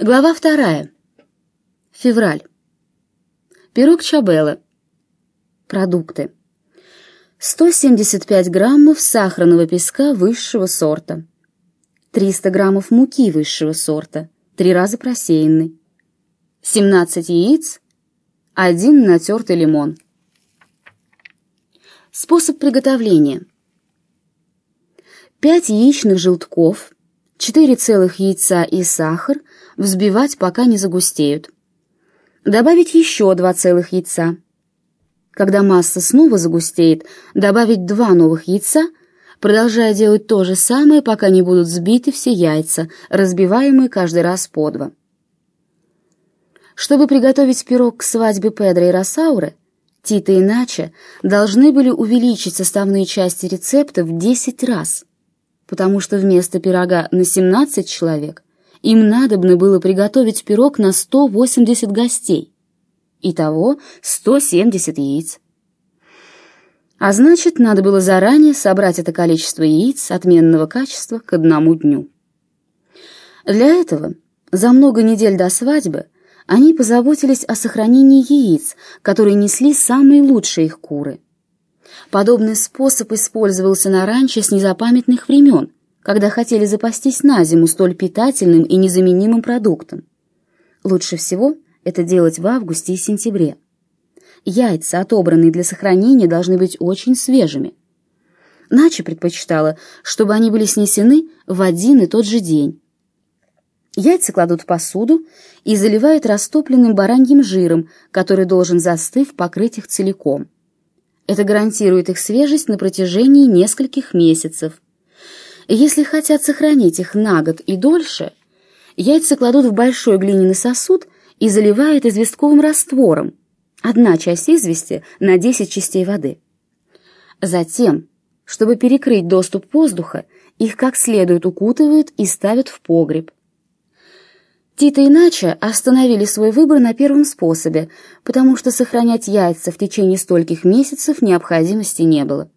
Глава вторая. Февраль. Пирог Чабелла. Продукты. 175 граммов сахарного песка высшего сорта. 300 граммов муки высшего сорта, три раза просеянный. 17 яиц, один натертый лимон. Способ приготовления. 5 яичных желтков, 4 целых яйца и сахар взбивать, пока не загустеют. Добавить еще 2 целых яйца. Когда масса снова загустеет, добавить 2 новых яйца, продолжая делать то же самое, пока не будут сбиты все яйца, разбиваемые каждый раз по два. Чтобы приготовить пирог к свадьбе Педро и Росауры, Тита и Нача должны были увеличить составные части рецепта в 10 раз, потому что вместо пирога на 17 человек им надобно было приготовить пирог на 180 гостей. Итого 170 яиц. А значит, надо было заранее собрать это количество яиц отменного качества к одному дню. Для этого за много недель до свадьбы они позаботились о сохранении яиц, которые несли самые лучшие их куры. Подобный способ использовался на ранчо с незапамятных времен, когда хотели запастись на зиму столь питательным и незаменимым продуктом. Лучше всего это делать в августе и сентябре. Яйца, отобранные для сохранения, должны быть очень свежими. Нача предпочитала, чтобы они были снесены в один и тот же день. Яйца кладут в посуду и заливают растопленным бараньим жиром, который должен, застыв, покрыть их целиком. Это гарантирует их свежесть на протяжении нескольких месяцев. Если хотят сохранить их на год и дольше, яйца кладут в большой глиняный сосуд и заливают известковым раствором, одна часть извести на 10 частей воды. Затем, чтобы перекрыть доступ воздуха, их как следует укутывают и ставят в погреб. Тита и Нача остановили свой выбор на первом способе, потому что сохранять яйца в течение стольких месяцев необходимости не было.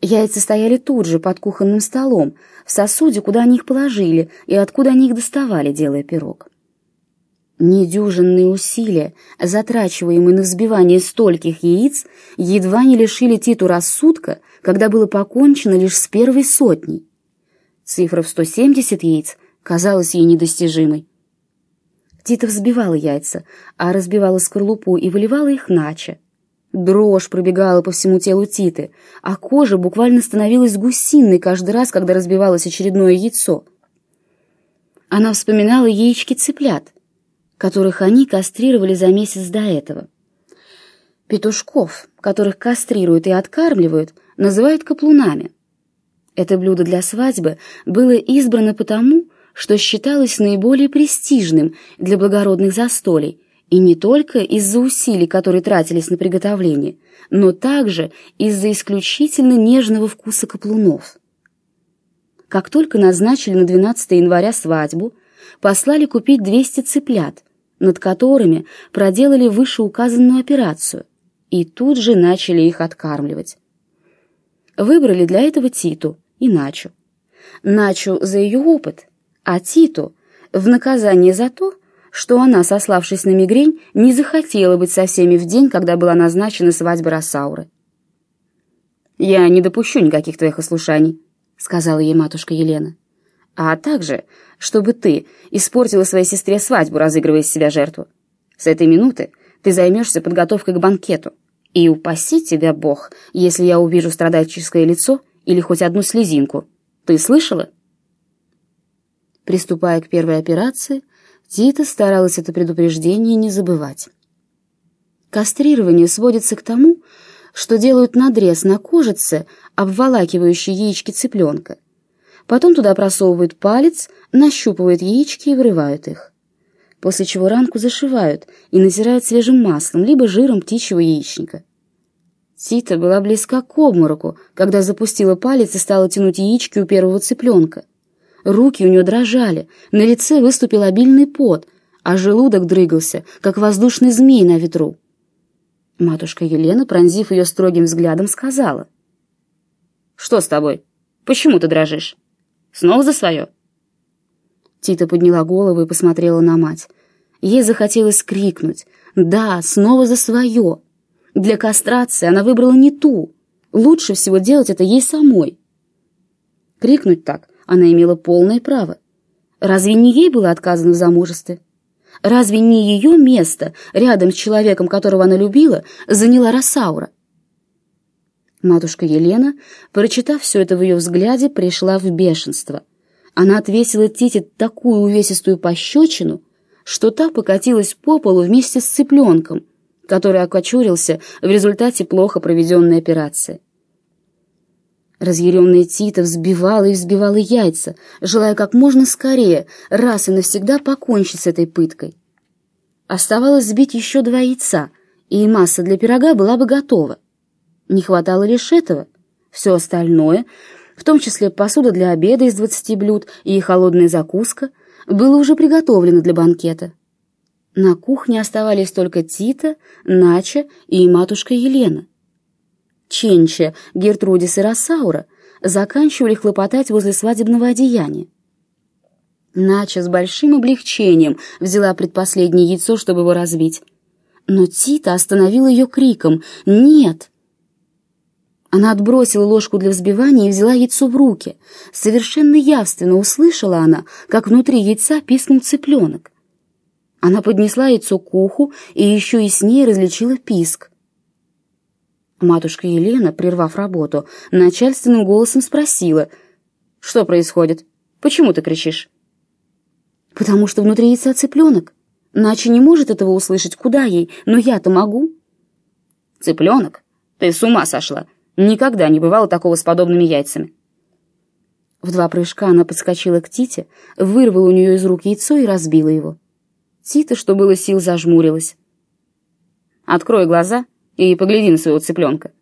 Яйца стояли тут же, под кухонным столом, в сосуде, куда они их положили и откуда они их доставали, делая пирог. Недюжинные усилия, затрачиваемые на взбивание стольких яиц, едва не лишили Титу рассудка, когда было покончено лишь с первой сотней. Цифра в 170 яиц казалась ей недостижимой. Тита взбивала яйца, а разбивала скорлупу и выливала их нача. Дрожь пробегала по всему телу Титы, а кожа буквально становилась гусиной каждый раз, когда разбивалось очередное яйцо. Она вспоминала яички цыплят, которых они кастрировали за месяц до этого. Петушков, которых кастрируют и откармливают, называют каплунами. Это блюдо для свадьбы было избрано потому, что считалось наиболее престижным для благородных застолий, и не только из-за усилий, которые тратились на приготовление, но также из-за исключительно нежного вкуса каплунов. Как только назначили на 12 января свадьбу, послали купить 200 цыплят, над которыми проделали вышеуказанную операцию, и тут же начали их откармливать. Выбрали для этого Титу и Начу. Начу за ее опыт, а Титу в наказание за то, что она, сославшись на мигрень, не захотела быть со всеми в день, когда была назначена свадьба Росауры. «Я не допущу никаких твоих ослушаний», — сказала ей матушка Елена. «А также, чтобы ты испортила своей сестре свадьбу, разыгрывая из себя жертву. С этой минуты ты займешься подготовкой к банкету. И упаси тебя Бог, если я увижу страдальческое лицо или хоть одну слезинку. Ты слышала?» Приступая к первой операции, Тита старалась это предупреждение не забывать. Кастрирование сводится к тому, что делают надрез на кожице, обволакивающий яички цыпленка. Потом туда просовывают палец, нащупывают яички и вырывают их. После чего ранку зашивают и натирают свежим маслом, либо жиром птичьего яичника. Тита была близка к обмороку, когда запустила палец и стала тянуть яички у первого цыпленка. Руки у нее дрожали, на лице выступил обильный пот, а желудок дрыгался, как воздушный змей на ветру. Матушка Елена, пронзив ее строгим взглядом, сказала. «Что с тобой? Почему ты дрожишь? Снова за свое?» Тита подняла голову и посмотрела на мать. Ей захотелось крикнуть «Да, снова за свое!» Для кастрации она выбрала не ту. Лучше всего делать это ей самой. Крикнуть так она имела полное право. Разве не ей было отказано в замужестве? Разве не ее место рядом с человеком, которого она любила, заняла Росаура? Матушка Елена, прочитав все это в ее взгляде, пришла в бешенство. Она отвесила Тите такую увесистую пощечину, что та покатилась по полу вместе с цыпленком, который окочурился в результате плохо проведенной операции. Разъяренная Тита взбивала и взбивала яйца, желая как можно скорее раз и навсегда покончить с этой пыткой. Оставалось сбить еще два яйца, и масса для пирога была бы готова. Не хватало лишь этого. Все остальное, в том числе посуда для обеда из двадцати блюд и холодная закуска, было уже приготовлено для банкета. На кухне оставались только Тита, Нача и матушка Елена. Ченча, Гертрудис и Рассаура заканчивали хлопотать возле свадебного одеяния. Нача с большим облегчением взяла предпоследнее яйцо, чтобы его разбить. Но Тита остановила ее криком «Нет!». Она отбросила ложку для взбивания и взяла яйцо в руки. Совершенно явственно услышала она, как внутри яйца пискнул цыпленок. Она поднесла яйцо к уху и еще ней различила писк. Матушка Елена, прервав работу, начальственным голосом спросила, «Что происходит? Почему ты кричишь?» «Потому что внутри яйца цыпленок. Наче не может этого услышать, куда ей, но я-то могу». «Цыпленок? Ты с ума сошла! Никогда не бывало такого с подобными яйцами». В два прыжка она подскочила к Тите, вырвала у нее из рук яйцо и разбила его. Тита, что было сил, зажмурилась. «Открой глаза и погляди на своего цыпленка».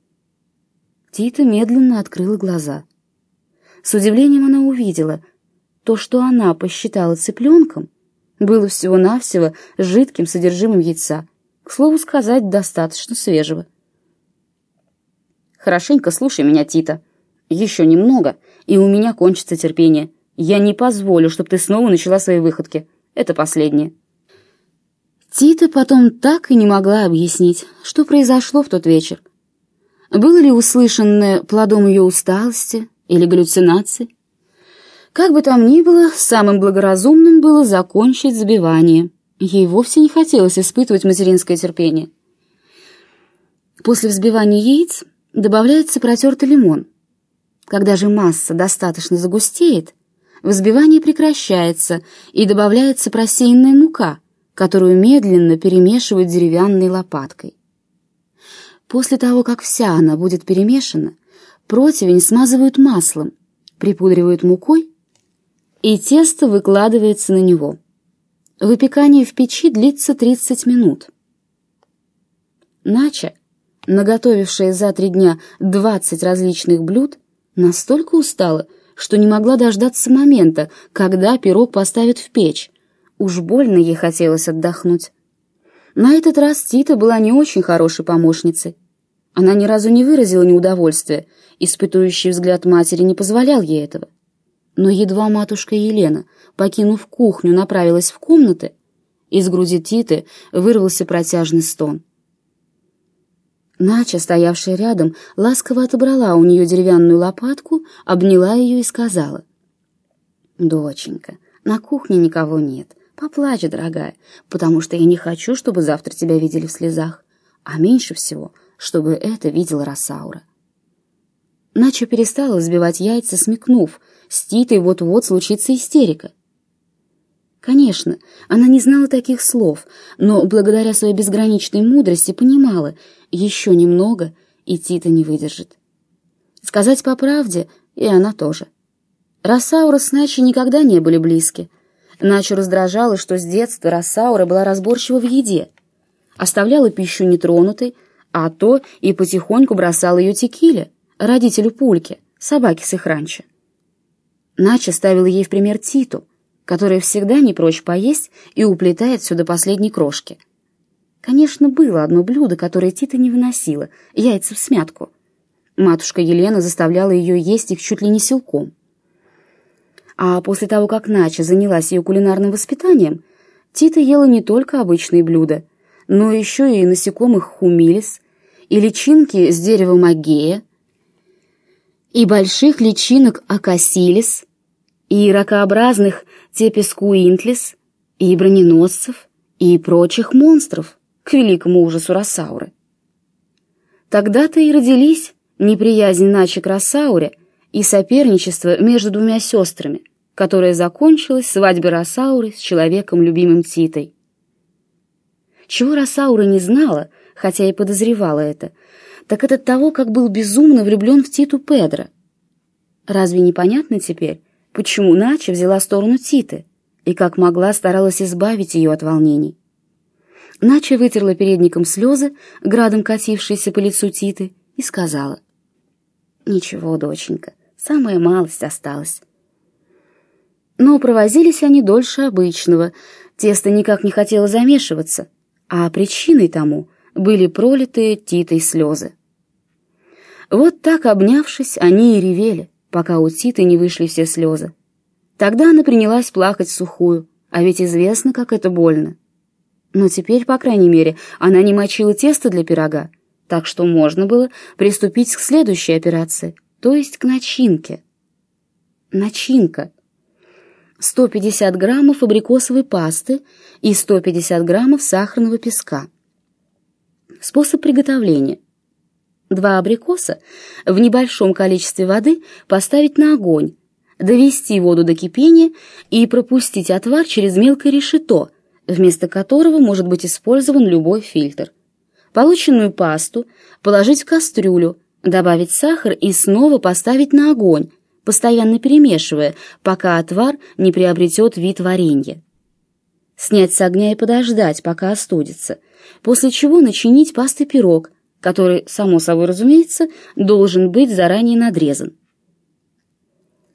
Тита медленно открыла глаза. С удивлением она увидела, то, что она посчитала цыпленком, было всего-навсего жидким содержимым яйца, к слову сказать, достаточно свежего. «Хорошенько слушай меня, Тита. Еще немного, и у меня кончится терпение. Я не позволю, чтобы ты снова начала свои выходки. Это последнее». Тита потом так и не могла объяснить, что произошло в тот вечер. Было ли услышанное плодом ее усталости или галлюцинации? Как бы там ни было, самым благоразумным было закончить забивание. Ей вовсе не хотелось испытывать материнское терпение. После взбивания яиц добавляется протертый лимон. Когда же масса достаточно загустеет, взбивание прекращается и добавляется просеянная мука – которую медленно перемешивают деревянной лопаткой. После того, как вся она будет перемешана, противень смазывают маслом, припудривают мукой, и тесто выкладывается на него. Выпекание в печи длится 30 минут. Нача, наготовившая за три дня 20 различных блюд, настолько устала, что не могла дождаться момента, когда пирог поставят в печь, Уж больно ей хотелось отдохнуть. На этот раз Тита была не очень хорошей помощницей. Она ни разу не выразила неудовольствия, испытующий взгляд матери не позволял ей этого. Но едва матушка Елена, покинув кухню, направилась в комнаты, из груди Титы вырвался протяжный стон. Нача, стоявшая рядом, ласково отобрала у нее деревянную лопатку, обняла ее и сказала. «Доченька, на кухне никого нет. Поплачь, дорогая, потому что я не хочу, чтобы завтра тебя видели в слезах, а меньше всего, чтобы это видела Росаура. Начо перестала взбивать яйца, смекнув, с Титой вот-вот случится истерика. Конечно, она не знала таких слов, но благодаря своей безграничной мудрости понимала, еще немного, и Тита не выдержит. Сказать по правде, и она тоже. Росаура с Начи никогда не были близки — Начо раздражало, что с детства Рассаура была разборчива в еде. Оставляла пищу нетронутой, а то и потихоньку бросала ее текиле, родителю Пульки, собаке с их ранчо. Начо ставила ей в пример Титу, которая всегда не прочь поесть и уплетает все до последней крошки. Конечно, было одно блюдо, которое Тита не выносила — яйца в смятку. Матушка Елена заставляла ее есть их чуть ли не силком. А после того, как Нача занялась ее кулинарным воспитанием, Тита ела не только обычные блюда, но еще и насекомых хумилис, и личинки с дерева магея, и больших личинок акасилис, и ракообразных тепескуинтлис, и броненосцев, и прочих монстров, к великому ужасу Рассауры. Тогда-то и родились неприязнь Начи к Рассауре и соперничество между двумя сестрами, которое закончилось свадьбой Рассауры с человеком, любимым Титой. Чего Рассаура не знала, хотя и подозревала это, так это того, как был безумно влюблен в Титу Педро. Разве непонятно теперь, почему Нача взяла сторону Титы и как могла старалась избавить ее от волнений? Нача вытерла передником слезы, градом катившиеся по лицу Титы, и сказала. «Ничего, доченька, самая малость осталась». Но провозились они дольше обычного, тесто никак не хотело замешиваться, а причиной тому были пролитые Титой слезы. Вот так, обнявшись, они и ревели, пока у Титы не вышли все слезы. Тогда она принялась плакать сухую, а ведь известно, как это больно. Но теперь, по крайней мере, она не мочила тесто для пирога, так что можно было приступить к следующей операции, то есть к начинке. Начинка. 150 граммов абрикосовой пасты и 150 граммов сахарного песка. Способ приготовления. Два абрикоса в небольшом количестве воды поставить на огонь, довести воду до кипения и пропустить отвар через мелкое решето, вместо которого может быть использован любой фильтр. Полученную пасту положить в кастрюлю, добавить сахар и снова поставить на огонь, постоянно перемешивая, пока отвар не приобретет вид варенья. Снять с огня и подождать, пока остудится, после чего начинить пастой пирог, который, само собой разумеется, должен быть заранее надрезан.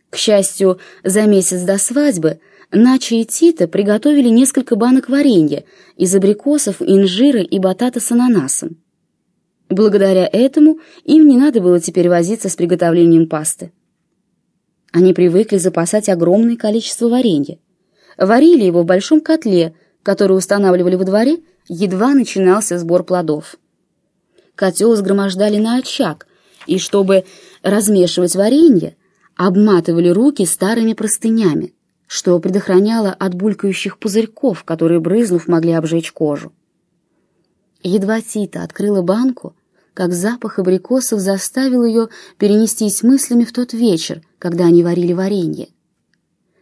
К счастью, за месяц до свадьбы Нача и Тита приготовили несколько банок варенья из абрикосов, инжира и батата с ананасом. Благодаря этому им не надо было теперь возиться с приготовлением пасты. Они привыкли запасать огромное количество варенья. Варили его в большом котле, который устанавливали во дворе, едва начинался сбор плодов. Котел сгромождали на очаг, и чтобы размешивать варенье, обматывали руки старыми простынями, что предохраняло от булькающих пузырьков, которые, брызнув, могли обжечь кожу. Едва Тита открыла банку, как запах абрикосов заставил ее перенестись мыслями в тот вечер, когда они варили варенье.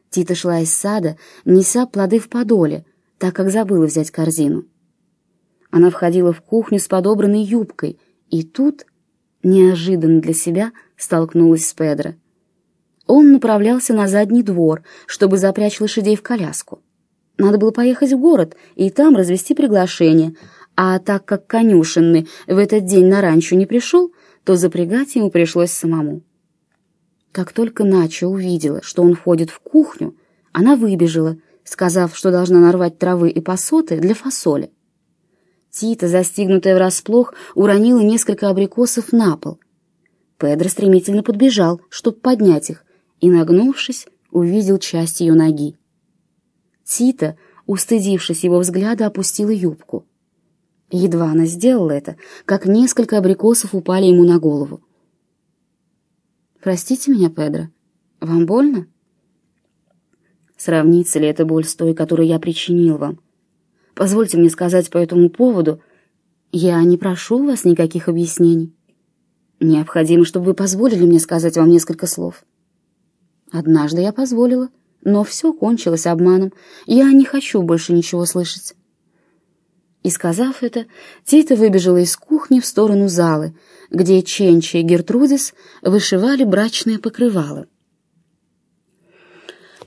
Тита шла из сада, неся плоды в подоле, так как забыла взять корзину. Она входила в кухню с подобранной юбкой, и тут, неожиданно для себя, столкнулась с Педро. Он направлялся на задний двор, чтобы запрячь лошадей в коляску. Надо было поехать в город и там развести приглашение, а так как конюшенный в этот день на ранчо не пришел, то запрягать ему пришлось самому. Как только Начо увидела, что он входит в кухню, она выбежала, сказав, что должна нарвать травы и посоты для фасоли. Тита, застигнутая врасплох, уронила несколько абрикосов на пол. Педро стремительно подбежал, чтобы поднять их, и, нагнувшись, увидел часть ее ноги. Тита, устыдившись его взгляда, опустила юбку. Едва она сделала это, как несколько абрикосов упали ему на голову. «Простите меня, Педро, вам больно?» «Сравнится ли эта боль с той, которую я причинил вам? Позвольте мне сказать по этому поводу, я не прошу у вас никаких объяснений. Необходимо, чтобы вы позволили мне сказать вам несколько слов». «Однажды я позволила, но все кончилось обманом, я не хочу больше ничего слышать». И сказав это, Тита выбежала из кухни в сторону залы, где Ченчи и Гертрудис вышивали брачное покрывало.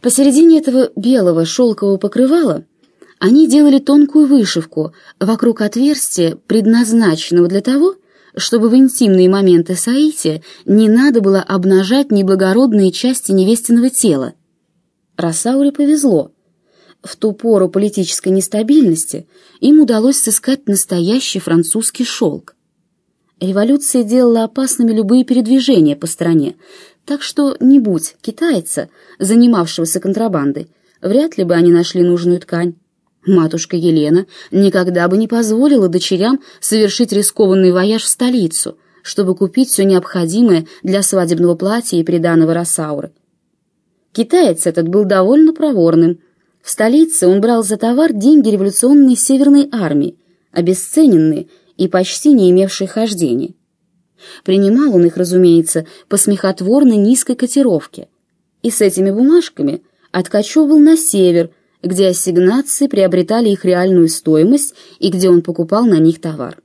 Посередине этого белого шелкового покрывала они делали тонкую вышивку вокруг отверстия, предназначенного для того, чтобы в интимные моменты соития не надо было обнажать неблагородные части невестиного тела. Рассауре повезло — в ту пору политической нестабильности им удалось сыскать настоящий французский шелк. Революция делала опасными любые передвижения по стране, Так что не будь китайца, занимавшегося контрабандой, вряд ли бы они нашли нужную ткань. Матушка Елена никогда бы не позволила дочерям совершить рискованный вояж в столицу, чтобы купить все необходимое для свадебного платья и приданого Росауры. Китаец этот был довольно проворным. В столице он брал за товар деньги революционной Северной армии, обесцененные и почти не имевшие хождения. Принимал он их, разумеется, по смехотворно низкой котировке. И с этими бумажками откачевывал на север, где ассигнации приобретали их реальную стоимость и где он покупал на них товар.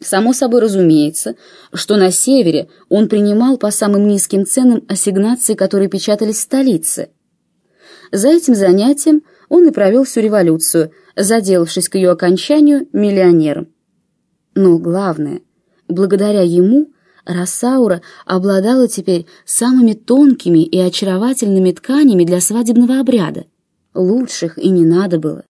Само собой разумеется, что на севере он принимал по самым низким ценам ассигнации, которые печатались в столице. За этим занятием он и провел всю революцию, заделавшись к ее окончанию миллионером. Но главное, благодаря ему Рассаура обладала теперь самыми тонкими и очаровательными тканями для свадебного обряда. Лучших и не надо было.